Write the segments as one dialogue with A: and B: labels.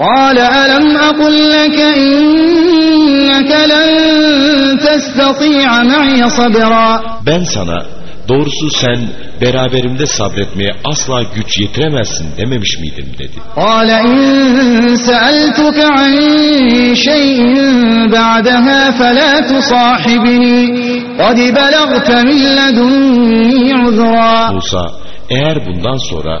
A: قال ألم أقل لك إنك لن تستطيع معي صبرا
B: Ben sana doğrusu sen beraberimde sabretmeye asla güç yetiremezsin dememiş miydim dedi.
A: قال إن سألتك عن شيء بعدها فلا تصاحبني قد بلغت من لدني عذرا
B: Musa eğer bundan sonra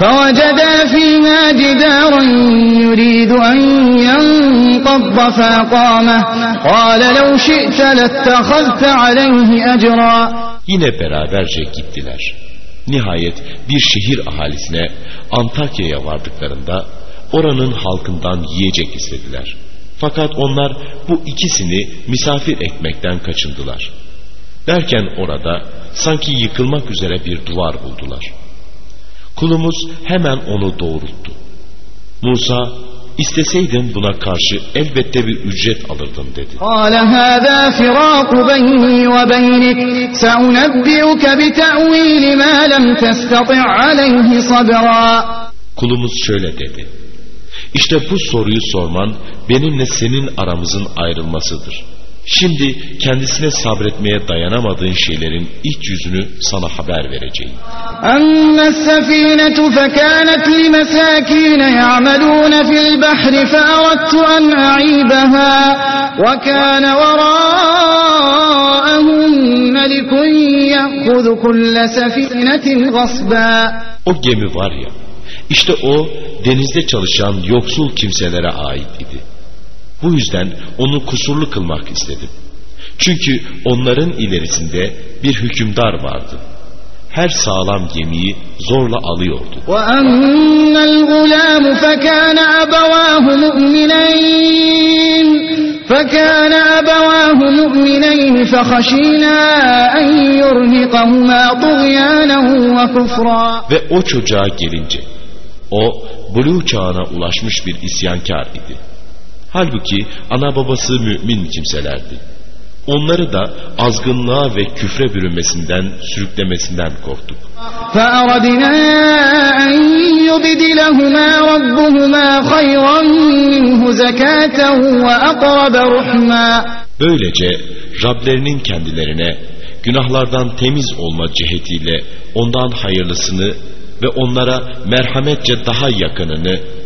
A: فوجدا فيها جدارا يريد أن ينقض فأقامه قال لو شئت لاتخذت عليه أجرا
B: Yine beraberce gittiler. Nihayet bir şehir ahalisine Antakya'ya vardıklarında oranın halkından yiyecek istediler. Fakat onlar bu ikisini misafir etmekten kaçındılar. Derken orada sanki yıkılmak üzere bir duvar buldular. Kulumuz hemen onu doğrulttu. Musa, isteseydin buna karşı elbette bir ücret alırdın dedi. Kulumuz şöyle dedi. İşte bu soruyu sorman benimle senin aramızın ayrılmasıdır. Şimdi kendisine sabretmeye dayanamadığın şeylerin iç yüzünü sana haber vereceğim.
A: أما السفينة فكانت لمساكين يعملون في البحر فأردت أن أعيبها وكان وراءهم ملك يأخذ كل سفينة غصبا
B: O gemi var ya, işte o denizde çalışan yoksul kimselere ait idi. Bu yüzden onu kusurlu kılmak istedim. Çünkü onların ilerisinde bir hükümdar vardı. Her sağlam gemiyi zorla alıyordu.
A: وأما الغلام فكان أبواه مؤمنين فكان أبواه مؤمنين فخشينا أن يرهقهما طغيانا وكفرا
B: Ve o çocuğa gelince, o buluğ çağına ulaşmış bir isyankar idi. Halbuki ana babası mümin kimselerdi. Onları da azgınlığa ve küfre bürünmesinden, sürüklemesinden korktuk.
A: فأردنا أن يبدلهما ربهما خيرا منه زكاة وأقرب رحما
B: Böylece Rablerinin kendilerine günahlardan temiz olma cihetiyle ondan hayırlısını ve onlara merhametçe daha yakınını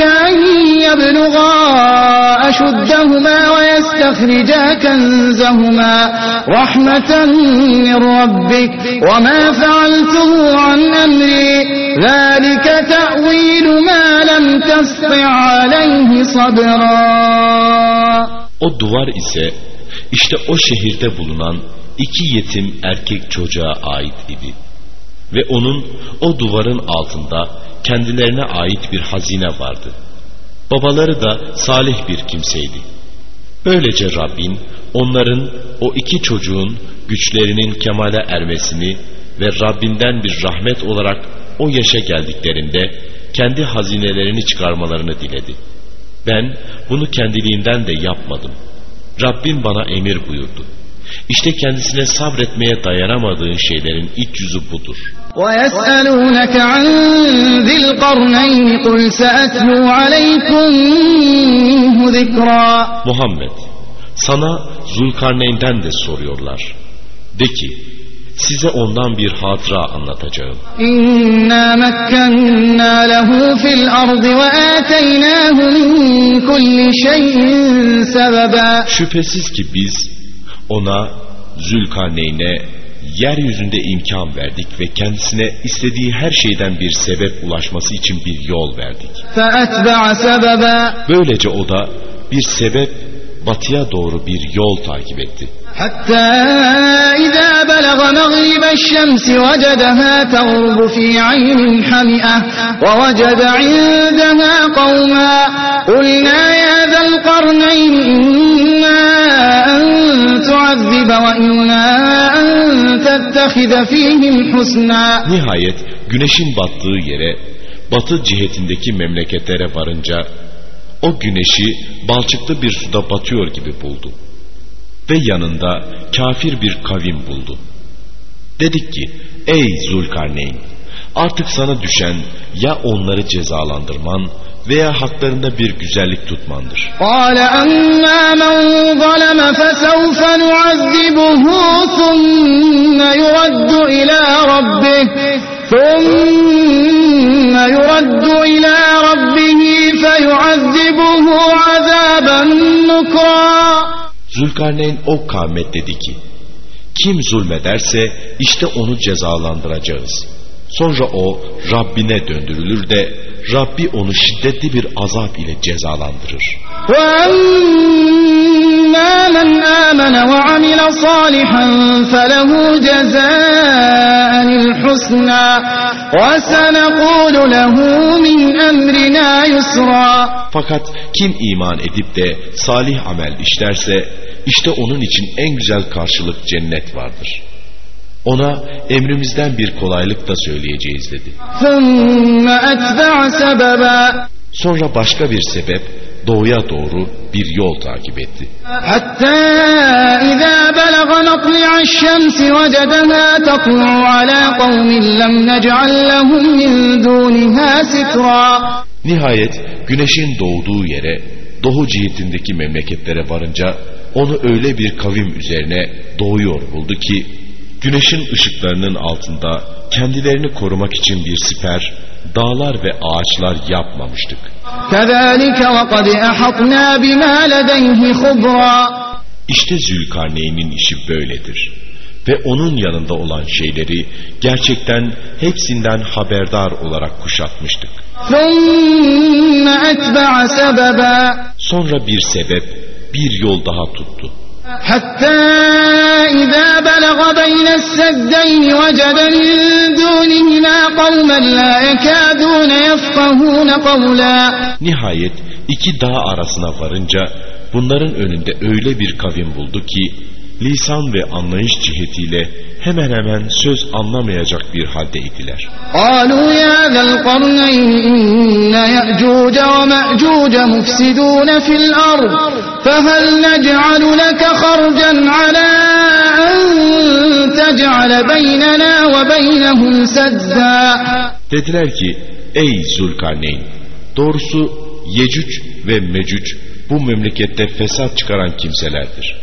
A: أن يبلغا أشدهما ويستخرجا كنزهما رحمة من ربك وما فعلته عن أمري ذلك تأويل ما لم تسطع عليه صبرا
B: O duvar ise işte o şehirde bulunan iki yetim erkek çocuğa ait idi. Ve onun o duvarın altında kendilerine ait bir hazine vardı. Babaları da salih bir kimseydi. Böylece Rabbin onların o iki çocuğun güçlerinin kemale ermesini ve Rabbinden bir rahmet olarak o yaşa geldiklerinde kendi hazinelerini çıkarmalarını diledi. Ben bunu kendiliğimden de yapmadım. Rabbim bana emir buyurdu. İşte kendisine sabretmeye dayanamadığın şeylerin iç yüzü budur.
A: ويسألونك عن ذي القرنين قل سأتلو عليكم منه ذكرا
B: Muhammed, sana Zulkarneyn'den de soruyorlar. De ki, size ondan bir hatıra anlatacağım.
A: إنا مكنا له في الأرض وآتيناه من كل شيء سببا
B: Şüphesiz ki biz ona Zülkarneyn'e yeryüzünde imkan verdik ve kendisine istediği her şeyden bir sebep ulaşması için bir yol verdik. Böylece o da bir sebep batıya doğru bir yol takip etti.
A: Hatta idâ belagha mağribe şemsi vecedehâ tağrubu fî aynin hami'ah ve vecede indehâ kavmâ. Kulnâ ya karneyn تعذب وإما أن تتخذ فيهم حسنا
B: Nihayet güneşin battığı yere batı cihetindeki memleketlere varınca o güneşi balçıklı bir suda batıyor gibi buldu. Ve yanında kafir bir kavim buldu. Dedik ki ey Zulkarneyn artık sana düşen ya onları cezalandırman veya haklarında bir güzellik tutmandır. Zülkarneyn o kavmet dedi ki, kim zulmederse işte onu cezalandıracağız. Sonra o Rabbine döndürülür de Rabbi onu şiddetli bir azap ile cezalandırır. Fakat kim iman edip de salih amel işlerse işte onun için en güzel karşılık cennet vardır. Ona emrimizden bir kolaylık da söyleyeceğiz dedi. Sonra başka bir sebep doğuya doğru bir yol takip etti.
A: Hatta izâ belagha matli'a şemsi vecedehâ tatlu'u alâ kavmin lem nec'al lehum min dûnihâ sitra.
B: Nihayet güneşin doğduğu yere doğu cihetindeki memleketlere varınca onu öyle bir kavim üzerine doğuyor buldu ki Güneşin ışıklarının altında kendilerini korumak için bir siper, dağlar ve ağaçlar yapmamıştık. İşte Zülkarneyn'in işi böyledir. Ve onun yanında olan şeyleri gerçekten hepsinden haberdar olarak kuşatmıştık. Sonra bir sebep, bir yol daha tuttu.
A: حتى إذا بلغ بين السدين وجد من دونهما قوما لا يكادون يفقهون قولا
B: Nihayet iki dağ arasına varınca bunların önünde öyle bir kavim buldu ki lisan ve anlayış cihetiyle hemen hemen söz anlamayacak bir halde idiler.
A: قالوا يا ذا القرنين إن يأجوج ومأجوج مفسدون في الأرض فهل نجعل لك خرجا على أن تجعل بيننا وبينهم سدا
B: Dediler ki ey Zulkarneyn doğrusu Yecüc ve Mecüc bu memlekette fesat çıkaran kimselerdir.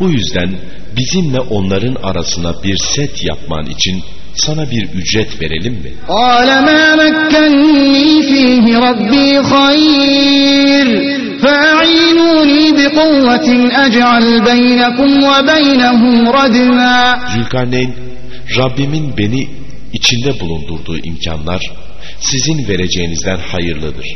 B: Bu yüzden bizimle onların arasına bir set yapman için sana bir ücret verelim mi?
A: قال ما مكني فيه ربي خير فأعينوني بقوة أجعل بينكم وبينهم ردما
B: Zülkarneyn, Rabbimin beni içinde bulundurduğu imkanlar sizin vereceğinizden hayırlıdır.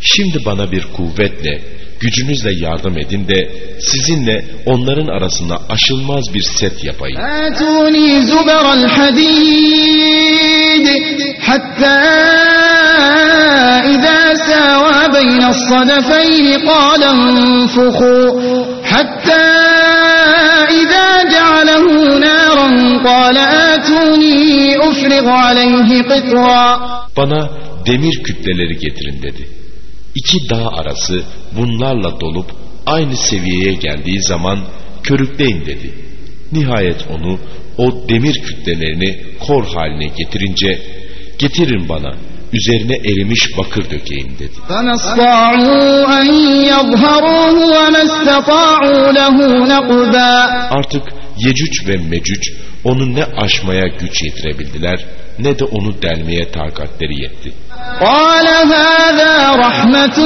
B: Şimdi bana bir kuvvetle, gücünüzle yardım edin de sizinle onların arasında aşılmaz bir set yapayım.
A: آتوني زبر الحديد حتى إذا ساوى بين الصدفين قال انفخوا حتى إذا جعله نارا قال آتوني أفرغ عليه قطرا
B: Bana demir kütleleri getirin dedi. İki dağ arası bunlarla dolup aynı seviyeye geldiği zaman körükleyin dedi. Nihayet onu o demir kütlelerini kor haline getirince getirin bana üzerine erimiş bakır dökeyim dedi.
A: فما استطاعوا أن يظهروه وما استطاعوا له نقبا
B: Artık Yecüc ve Mecüc onu ne aşmaya güç yetirebildiler ne de onu delmeye takatleri yetti.
A: قال هذا رحمة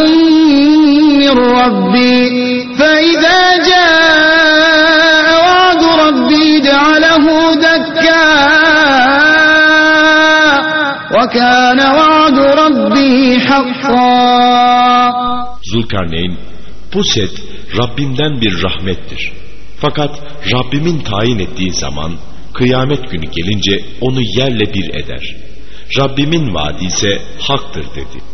A: من ربي فإذا جاء وعد ربي جعله وكان وعد ربي حقا
B: Zulkarneyn, bu set Rabbimden bir rahmettir. Fakat Rabbimin tayin ettiği zaman kıyamet günü gelince onu yerle bir eder. Rabbimin vaadi ise haktır dedi.''